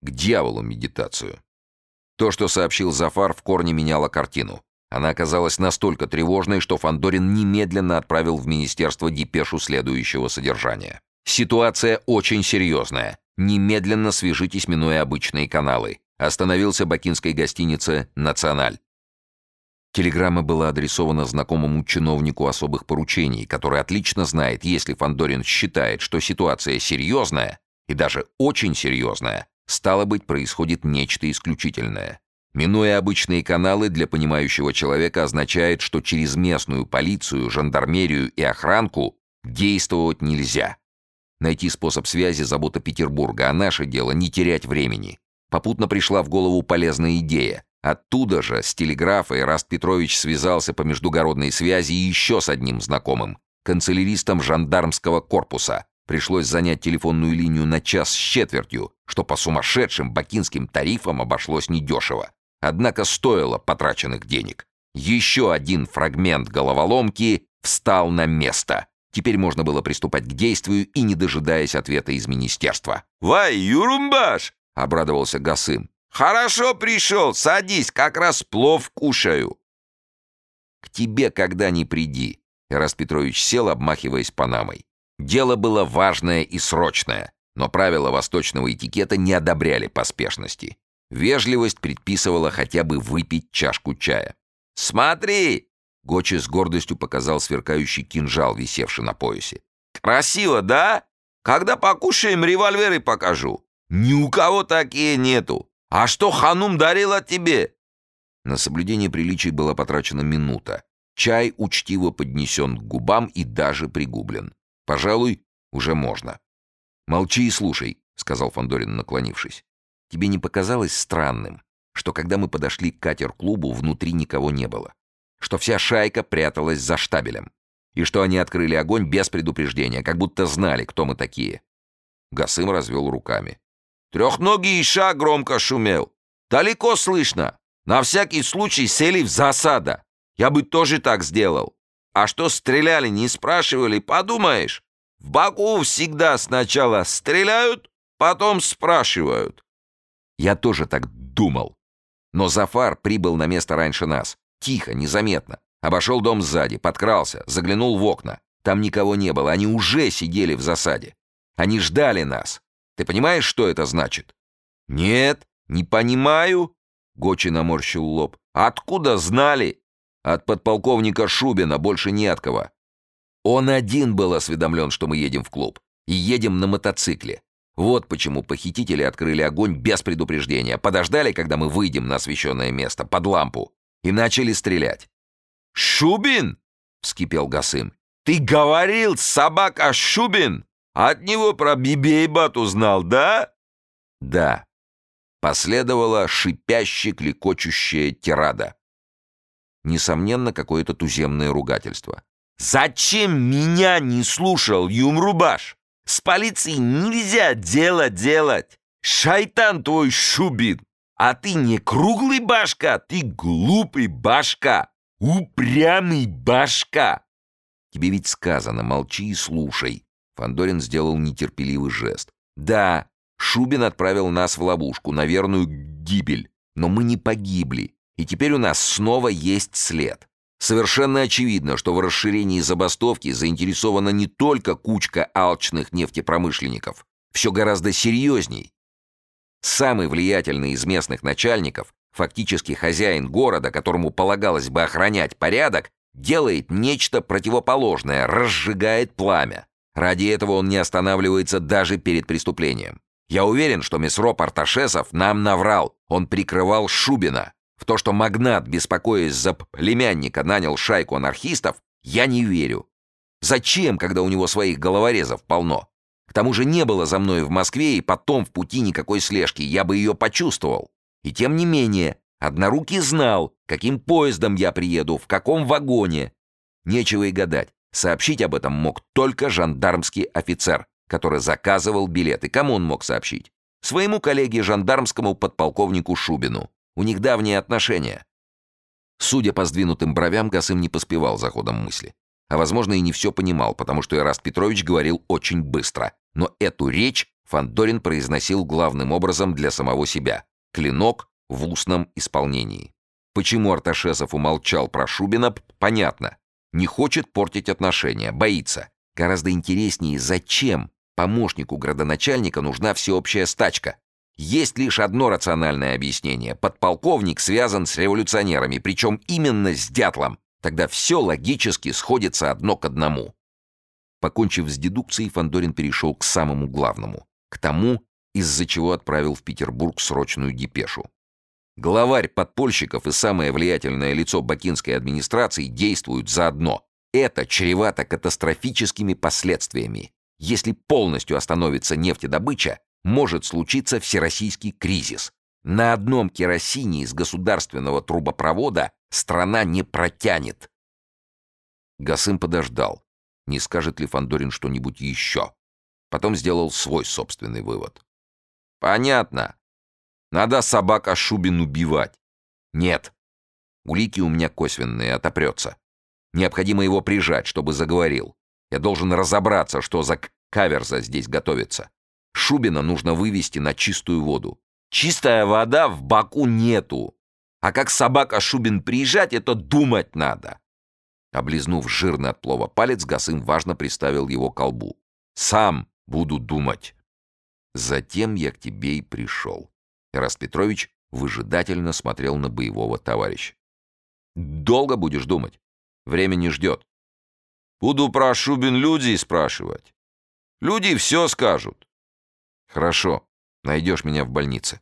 К дьяволу медитацию. То, что сообщил Зафар, в корне меняло картину. Она оказалась настолько тревожной, что Фандорин немедленно отправил в министерство депешу следующего содержания. Ситуация очень серьезная. Немедленно свяжитесь, минуя обычные каналы. Остановился бакинской гостинице «Националь». Телеграмма была адресована знакомому чиновнику особых поручений, который отлично знает, если Фандорин считает, что ситуация серьезная, и даже очень серьезная, стало быть, происходит нечто исключительное. Минуя обычные каналы, для понимающего человека означает, что через местную полицию, жандармерию и охранку действовать нельзя. Найти способ связи – забота Петербурга, а наше дело – не терять времени. Попутно пришла в голову полезная идея. Оттуда же, с телеграфа, Ираст Петрович связался по междугородной связи еще с одним знакомым – канцеляристом жандармского корпуса. Пришлось занять телефонную линию на час с четвертью, что по сумасшедшим бакинским тарифам обошлось недешево. Однако стоило потраченных денег. Еще один фрагмент головоломки встал на место. Теперь можно было приступать к действию и не дожидаясь ответа из министерства. «Вай, Юрумбаш!» — обрадовался Гасым. «Хорошо пришел, садись, как раз плов кушаю». «К тебе когда ни приди», — Ирас Петрович сел, обмахиваясь панамой. Дело было важное и срочное, но правила восточного этикета не одобряли поспешности. Вежливость предписывала хотя бы выпить чашку чая. «Смотри!» — Гочи с гордостью показал сверкающий кинжал, висевший на поясе. «Красиво, да? Когда покушаем, револьверы покажу. Ни у кого такие нету. А что ханум дарила тебе?» На соблюдение приличий была потрачена минута. Чай учтиво поднесен к губам и даже пригублен. Пожалуй, уже можно. «Молчи и слушай», — сказал Фандорин, наклонившись. Тебе не показалось странным, что когда мы подошли к катер-клубу, внутри никого не было? Что вся шайка пряталась за штабелем? И что они открыли огонь без предупреждения, как будто знали, кто мы такие?» Гасым развел руками. «Трехногий Иша громко шумел. Далеко слышно. На всякий случай сели в засада. Я бы тоже так сделал. А что стреляли, не спрашивали, подумаешь. В Баку всегда сначала стреляют, потом спрашивают. Я тоже так думал. Но Зафар прибыл на место раньше нас. Тихо, незаметно. Обошел дом сзади, подкрался, заглянул в окна. Там никого не было, они уже сидели в засаде. Они ждали нас. Ты понимаешь, что это значит? Нет, не понимаю. Гочи наморщил лоб. Откуда знали? От подполковника Шубина, больше не от кого. Он один был осведомлен, что мы едем в клуб. И едем на мотоцикле. Вот почему похитители открыли огонь без предупреждения, подождали, когда мы выйдем на освещенное место, под лампу, и начали стрелять. «Шубин!» — вскипел Гасым. «Ты говорил, собака Шубин! От него про Бибейбат узнал, да?» «Да». Последовала шипяще клекочущая тирада. Несомненно, какое-то туземное ругательство. «Зачем меня не слушал, Юмрубаш?» С полицией нельзя дело делать. Шайтан твой Шубин. А ты не круглый башка, ты глупый башка. Упрямый башка. Тебе ведь сказано, молчи и слушай. Фандорин сделал нетерпеливый жест. Да, Шубин отправил нас в ловушку, на верную гибель. Но мы не погибли. И теперь у нас снова есть след. Совершенно очевидно, что в расширении забастовки заинтересована не только кучка алчных нефтепромышленников. Все гораздо серьезней. Самый влиятельный из местных начальников, фактически хозяин города, которому полагалось бы охранять порядок, делает нечто противоположное, разжигает пламя. Ради этого он не останавливается даже перед преступлением. Я уверен, что Месроп Арташесов нам наврал. Он прикрывал Шубина. В то, что магнат, беспокоясь за племянника, нанял шайку анархистов, я не верю. Зачем, когда у него своих головорезов полно? К тому же не было за мной в Москве и потом в пути никакой слежки, я бы ее почувствовал. И тем не менее, Однорукий знал, каким поездом я приеду, в каком вагоне. Нечего и гадать. Сообщить об этом мог только жандармский офицер, который заказывал билеты. Кому он мог сообщить? Своему коллеге жандармскому подполковнику Шубину. У них давние отношения. Судя по сдвинутым бровям, Гасым не поспевал за ходом мысли. А, возможно, и не все понимал, потому что Ираст Петрович говорил очень быстро. Но эту речь Фандорин произносил главным образом для самого себя. Клинок в устном исполнении. Почему Арташесов умолчал про Шубина, понятно. Не хочет портить отношения, боится. Гораздо интереснее, зачем помощнику градоначальника нужна всеобщая стачка. Есть лишь одно рациональное объяснение. Подполковник связан с революционерами, причем именно с дятлом. Тогда все логически сходится одно к одному. Покончив с дедукцией, Фандорин перешел к самому главному. К тому, из-за чего отправил в Петербург срочную депешу. Главарь подпольщиков и самое влиятельное лицо бакинской администрации действуют заодно. Это чревато катастрофическими последствиями. Если полностью остановится нефтедобыча, может случиться всероссийский кризис. На одном керосине из государственного трубопровода страна не протянет. Гасым подождал, не скажет ли Фандорин что-нибудь еще. Потом сделал свой собственный вывод. «Понятно. Надо собака Шубин убивать». «Нет. Улики у меня косвенные, отопрется. Необходимо его прижать, чтобы заговорил. Я должен разобраться, что за каверза здесь готовится. Шубина нужно вывести на чистую воду. Чистая вода в Баку нету. А как собака Шубин приезжать, это думать надо. Облизнув жирный от плова палец, Гасым важно приставил его к колбу. «Сам буду думать». Затем я к тебе и пришел. Раст Петрович выжидательно смотрел на боевого товарища. «Долго будешь думать? Время не ждет». «Буду про Шубин людей спрашивать. Люди все скажут. Хорошо, найдешь меня в больнице.